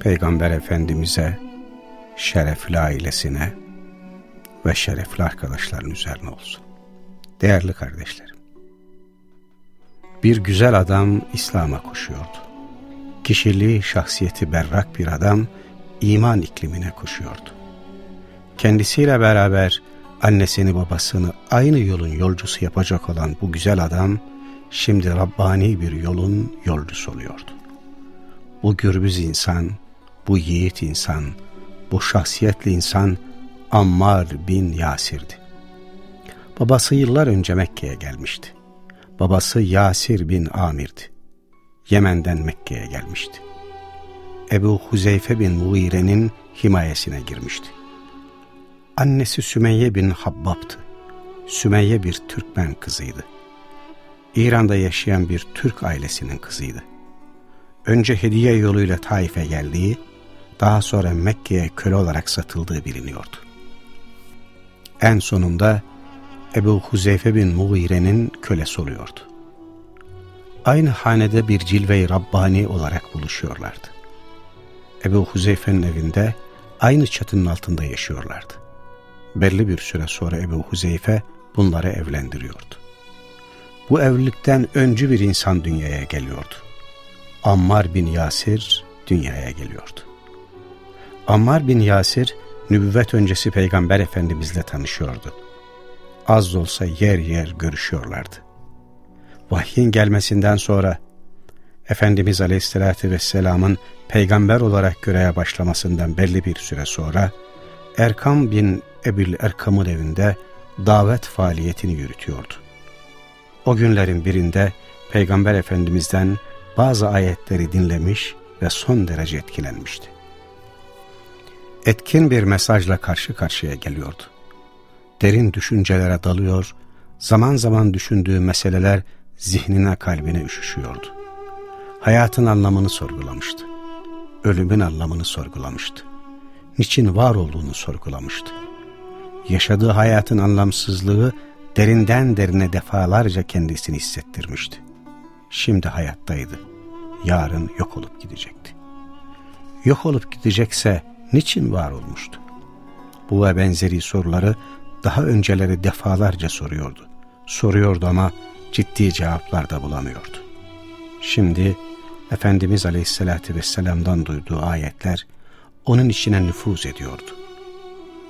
Peygamber Efendimiz'e, şerefli ailesine ve şerefli arkadaşların üzerine olsun. Değerli kardeşlerim, bir güzel adam İslam'a koşuyordu. Kişiliği, şahsiyeti berrak bir adam iman iklimine koşuyordu. Kendisiyle beraber annesini babasını aynı yolun yolcusu yapacak olan bu güzel adam şimdi Rabbani bir yolun yolcusu oluyordu. Bu gürbüz insan, bu yiğit insan, bu şahsiyetli insan Ammar bin Yasir'di. Babası yıllar önce Mekke'ye gelmişti. Babası Yasir bin Amir'di. Yemen'den Mekke'ye gelmişti. Ebu Huzeyfe bin Muire'nin himayesine girmişti. Annesi Sümeyye bin Habbab'tı. Sümeyye bir Türkmen kızıydı. İran'da yaşayan bir Türk ailesinin kızıydı. Önce hediye yoluyla Taif'e geldiği, daha sonra Mekke'ye köle olarak satıldığı biliniyordu. En sonunda Ebu Huzeyfe bin Mughire'nin kölesi oluyordu. Aynı hanede bir cilve-i Rabbani olarak buluşuyorlardı. Ebu Huzeyfe'nin evinde aynı çatının altında yaşıyorlardı. Belli bir süre sonra Ebu Huzeyfe bunları evlendiriyordu. Bu evlilikten öncü bir insan dünyaya geliyordu. Ammar bin Yasir dünyaya geliyordu. Ammar bin Yasir nübüvvet öncesi Peygamber Efendimizle tanışıyordu. Az olsa yer yer görüşüyorlardı. Vahyin gelmesinden sonra Efendimiz Aleyhisselatü Vesselam'ın peygamber olarak göreve başlamasından belli bir süre sonra Erkam bin Ebil Erkam'ın evinde davet faaliyetini yürütüyordu. O günlerin birinde Peygamber Efendimiz'den bazı ayetleri dinlemiş ve son derece etkilenmişti. Etkin bir mesajla karşı karşıya geliyordu. Derin düşüncelere dalıyor, zaman zaman düşündüğü meseleler zihnine kalbine üşüşüyordu. Hayatın anlamını sorgulamıştı. Ölümün anlamını sorgulamıştı. Niçin var olduğunu sorgulamıştı. Yaşadığı hayatın anlamsızlığı derinden derine defalarca kendisini hissettirmişti. Şimdi hayattaydı. Yarın yok olup gidecekti. Yok olup gidecekse niçin var olmuştu? Bu ve benzeri soruları daha önceleri defalarca soruyordu. Soruyordu ama ciddi cevaplar da bulamıyordu. Şimdi Efendimiz Aleyhisselatü Vesselam'dan duyduğu ayetler onun içine nüfuz ediyordu.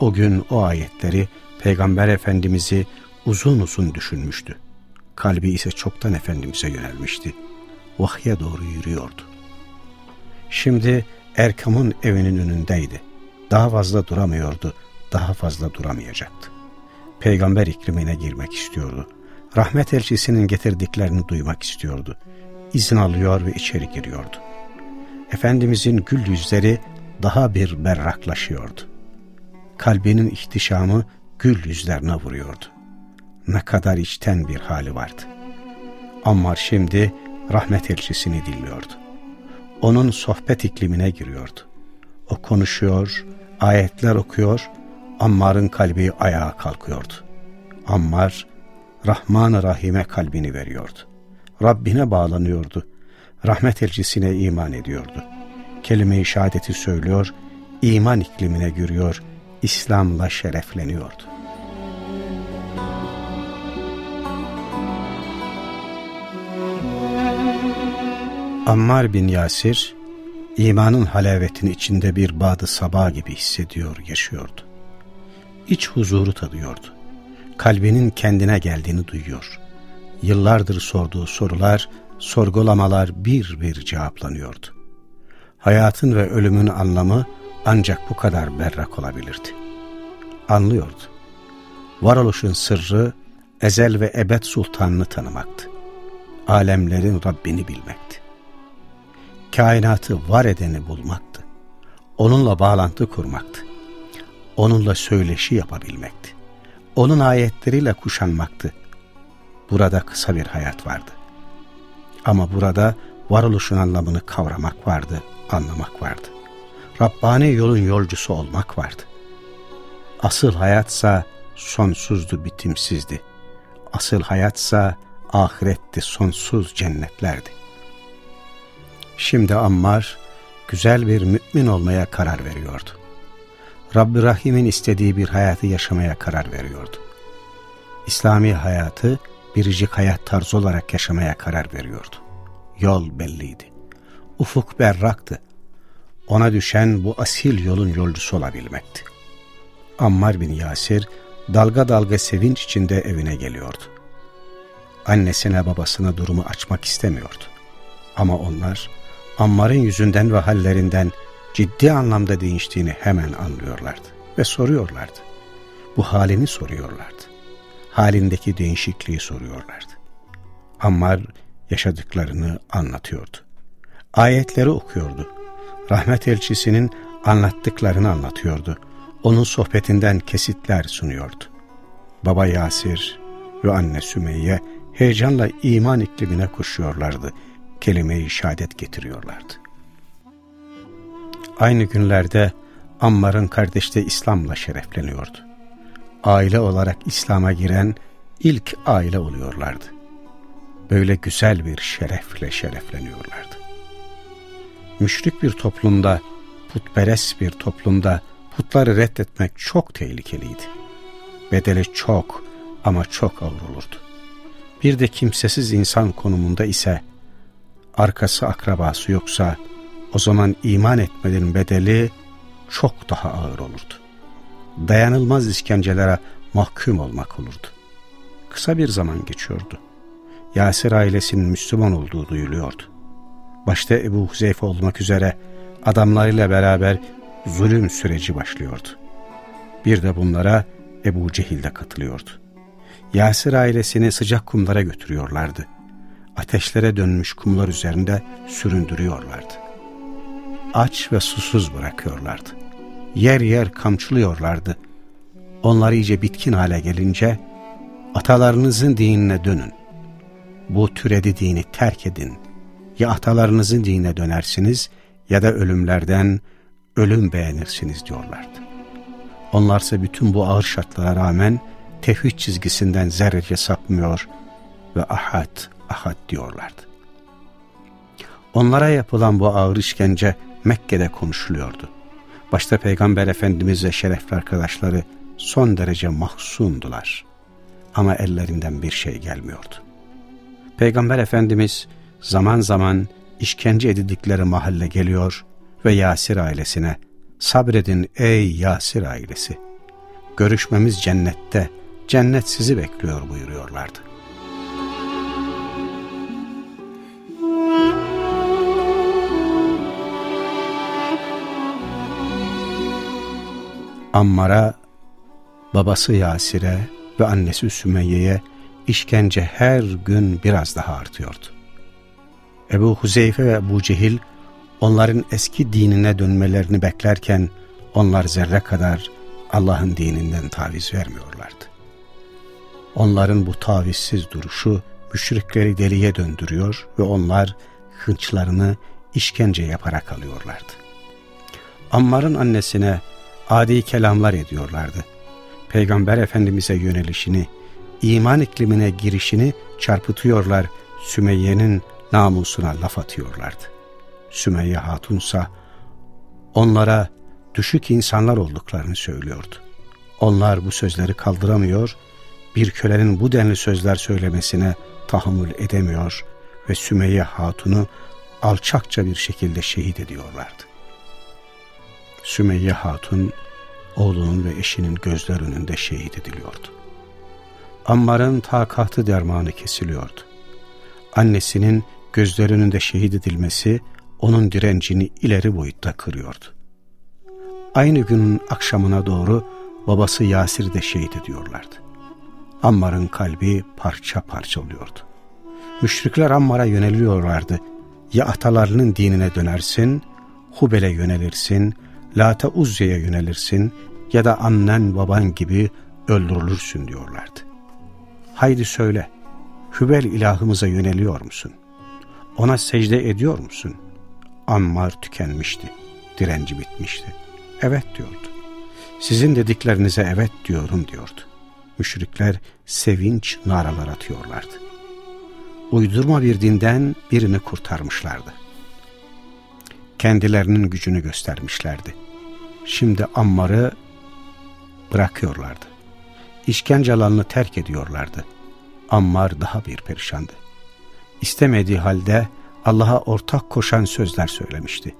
O gün o ayetleri Peygamber Efendimiz'i uzun uzun düşünmüştü. Kalbi ise çoktan Efendimiz'e yönelmişti. Vahye doğru yürüyordu. Şimdi Erkam'ın evinin önündeydi. Daha fazla duramıyordu, daha fazla duramayacaktı. Peygamber iklimine girmek istiyordu. Rahmet elçisinin getirdiklerini duymak istiyordu. İzin alıyor ve içeri giriyordu. Efendimizin gül yüzleri daha bir berraklaşıyordu. Kalbinin ihtişamı gül yüzlerine vuruyordu. Ne kadar içten bir hali vardı. Ammar şimdi rahmet elçisini dinliyordu. Onun sohbet iklimine giriyordu. O konuşuyor, ayetler okuyor, Ammar'ın kalbi ayağa kalkıyordu. Ammar, Rahman-ı Rahim'e kalbini veriyordu. Rabbine bağlanıyordu. Rahmet elçisine iman ediyordu. Kelime-i şehadeti söylüyor, iman iklimine giriyor, İslam'la şerefleniyordu. Ammar bin Yasir, imanın halavetini içinde bir badı sabah gibi hissediyor, yaşıyordu. İç huzuru tadıyordu. Kalbinin kendine geldiğini duyuyor. Yıllardır sorduğu sorular, sorgulamalar bir bir cevaplanıyordu. Hayatın ve ölümün anlamı ancak bu kadar berrak olabilirdi. Anlıyordu. Varoluşun sırrı ezel ve ebed sultanını tanımaktı. Alemlerin Rabbini bilmekti. Kainatı var edeni bulmaktı. onunla bağlantı kurmaktı. Onunla söyleşi yapabilmekti. Onun ayetleriyle kuşanmaktı. Burada kısa bir hayat vardı. Ama burada varoluşun anlamını kavramak vardı, anlamak vardı. Rabbani yolun yolcusu olmak vardı. Asıl hayatsa sonsuzdu, bitimsizdi. Asıl hayatsa ahiretti, sonsuz cennetlerdi. Şimdi Ammar güzel bir mümin olmaya karar veriyordu. Rabbi Rahim'in istediği bir hayatı yaşamaya karar veriyordu. İslami hayatı biricik hayat tarzı olarak yaşamaya karar veriyordu. Yol belliydi. Ufuk berraktı. Ona düşen bu asil yolun yolcusu olabilmekti. Ammar bin Yasir dalga dalga sevinç içinde evine geliyordu. Annesine babasına durumu açmak istemiyordu. Ama onlar Ammar'ın yüzünden ve hallerinden ciddi anlamda değiştiğini hemen anlıyorlardı ve soruyorlardı. Bu halini soruyorlardı. Halindeki değişikliği soruyorlardı. Ammar yaşadıklarını anlatıyordu. Ayetleri okuyordu. Rahmet elçisinin anlattıklarını anlatıyordu. Onun sohbetinden kesitler sunuyordu. Baba Yasir ve anne Sümeyye heyecanla iman iklimine koşuyorlardı. Kelime-i şehadet getiriyorlardı. Aynı günlerde Ammar'ın kardeşi de İslam'la şerefleniyordu. Aile olarak İslam'a giren ilk aile oluyorlardı. Böyle güzel bir şerefle şerefleniyorlardı. Müşrik bir toplumda, putperest bir toplumda putları reddetmek çok tehlikeliydi. Bedeli çok ama çok ağır olurdu. Bir de kimsesiz insan konumunda ise, arkası akrabası yoksa, o zaman iman etmenin bedeli çok daha ağır olurdu. Dayanılmaz iskencelere mahkum olmak olurdu. Kısa bir zaman geçiyordu. Yasir ailesinin Müslüman olduğu duyuluyordu. Başta Ebu Huzeyfe olmak üzere adamlarıyla beraber zulüm süreci başlıyordu. Bir de bunlara Ebu Cehil de katılıyordu. Yasir ailesini sıcak kumlara götürüyorlardı. Ateşlere dönmüş kumlar üzerinde süründürüyorlardı. Aç ve susuz bırakıyorlardı. Yer yer kamçılıyorlardı. Onlar iyice bitkin hale gelince atalarınızın dinine dönün. Bu türedi dini terk edin. Ya atalarınızın dinine dönersiniz ya da ölümlerden ölüm beğenirsiniz diyorlardı. Onlarsa bütün bu ağır şartlara rağmen tevhid çizgisinden zerrece sapmıyor ve ahad, ahad diyorlardı. Onlara yapılan bu ağır işkence Mekke'de konuşuluyordu. Başta Peygamber Efendimiz ve şerefli arkadaşları son derece mahzundular. Ama ellerinden bir şey gelmiyordu. Peygamber Efendimiz zaman zaman işkence edildikleri mahalle geliyor ve Yasir ailesine sabredin ey Yasir ailesi. Görüşmemiz cennette, cennet sizi bekliyor buyuruyorlardı. Ammar'a, babası Yasir'e ve annesi Sümeyye'ye işkence her gün biraz daha artıyordu. Ebu Huzeyfe ve Ebu Cehil onların eski dinine dönmelerini beklerken onlar zerre kadar Allah'ın dininden taviz vermiyorlardı. Onların bu tavizsiz duruşu müşrikleri deliye döndürüyor ve onlar hınçlarını işkence yaparak alıyorlardı. Ammar'ın annesine adi kelamlar ediyorlardı. Peygamber Efendimiz'e yönelişini, iman iklimine girişini çarpıtıyorlar, Sümeyye'nin namusuna laf atıyorlardı. Sümeyye Hatunsa onlara düşük insanlar olduklarını söylüyordu. Onlar bu sözleri kaldıramıyor, bir kölenin bu denli sözler söylemesine tahammül edemiyor ve Sümeyye Hatun'u alçakça bir şekilde şehit ediyorlardı. Sümeyye Hatun, oğlunun ve eşinin gözler önünde şehit ediliyordu. Ammar'ın takatı dermanı kesiliyordu. Annesinin gözler önünde şehit edilmesi onun direncini ileri boyutta kırıyordu. Aynı günün akşamına doğru babası Yasir de şehit ediyorlardı. Ammar'ın kalbi parça parça oluyordu. Müşrikler Ammar'a yöneliyorlardı. Ya atalarının dinine dönersin, Hubel'e yönelirsin, Lata Uzze'ye yönelirsin ya da annen baban gibi öldürülürsün diyorlardı. Haydi söyle, Hübel ilahımıza yöneliyor musun? Ona secde ediyor musun? Ammar tükenmişti, direnci bitmişti. Evet diyordu. Sizin dediklerinize evet diyorum diyordu. Müşrikler sevinç naralar atıyorlardı. Uydurma bir dinden birini kurtarmışlardı. Kendilerinin gücünü göstermişlerdi. Şimdi Ammar'ı bırakıyorlardı. İşkence alanını terk ediyorlardı. Ammar daha bir perişandı. İstemediği halde Allah'a ortak koşan sözler söylemişti.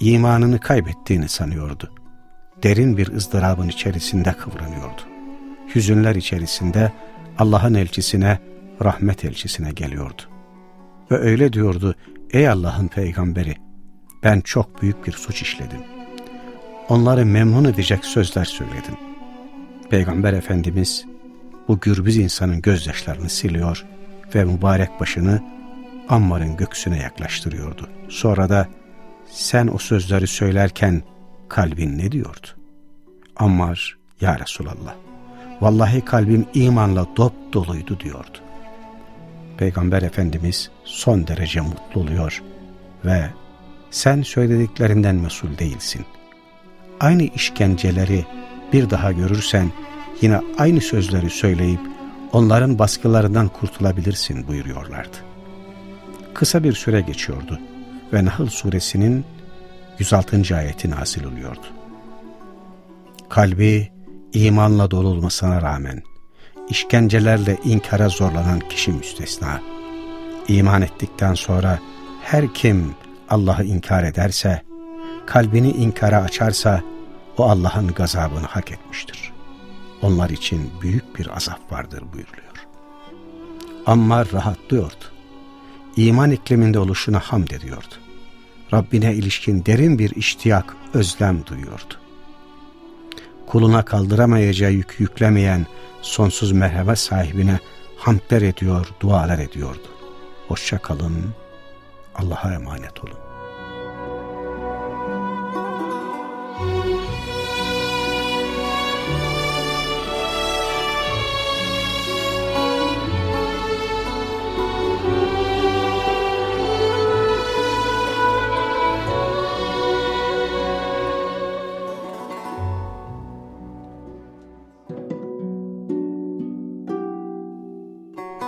İmanını kaybettiğini sanıyordu. Derin bir ızdırabın içerisinde kıvranıyordu. Hüzünler içerisinde Allah'ın elçisine, rahmet elçisine geliyordu. Ve öyle diyordu, ey Allah'ın peygamberi, ben çok büyük bir suç işledim. Onları memnun edecek sözler söyledim. Peygamber Efendimiz bu gürbüz insanın gözyaşlarını siliyor ve mübarek başını Ammar'ın göksüne yaklaştırıyordu. Sonra da sen o sözleri söylerken kalbin ne diyordu? Ammar, ya Resulallah, vallahi kalbim imanla dop doluydu diyordu. Peygamber Efendimiz son derece mutlu oluyor ve sen söylediklerinden mesul değilsin. Aynı işkenceleri bir daha görürsen yine aynı sözleri söyleyip onların baskılarından kurtulabilirsin buyuruyorlardı. Kısa bir süre geçiyordu ve Nahl suresinin 106. ayeti nasil oluyordu. Kalbi imanla dolu olmasına rağmen işkencelerle inkara zorlanan kişi müstesna. İman ettikten sonra her kim Allah'ı inkar ederse, kalbini inkara açarsa o Allah'ın gazabını hak etmiştir. Onlar için büyük bir azap vardır buyuruluyor. Ammar rahatlıyordu. İman ikliminde oluşuna hamd ediyordu. Rabbine ilişkin derin bir iştiyak, özlem duyuyordu. Kuluna kaldıramayacağı yük yüklemeyen sonsuz merhamet sahibine hamdler ediyor, dualar ediyordu. Hoşça kalın, Allah'a emanet olun.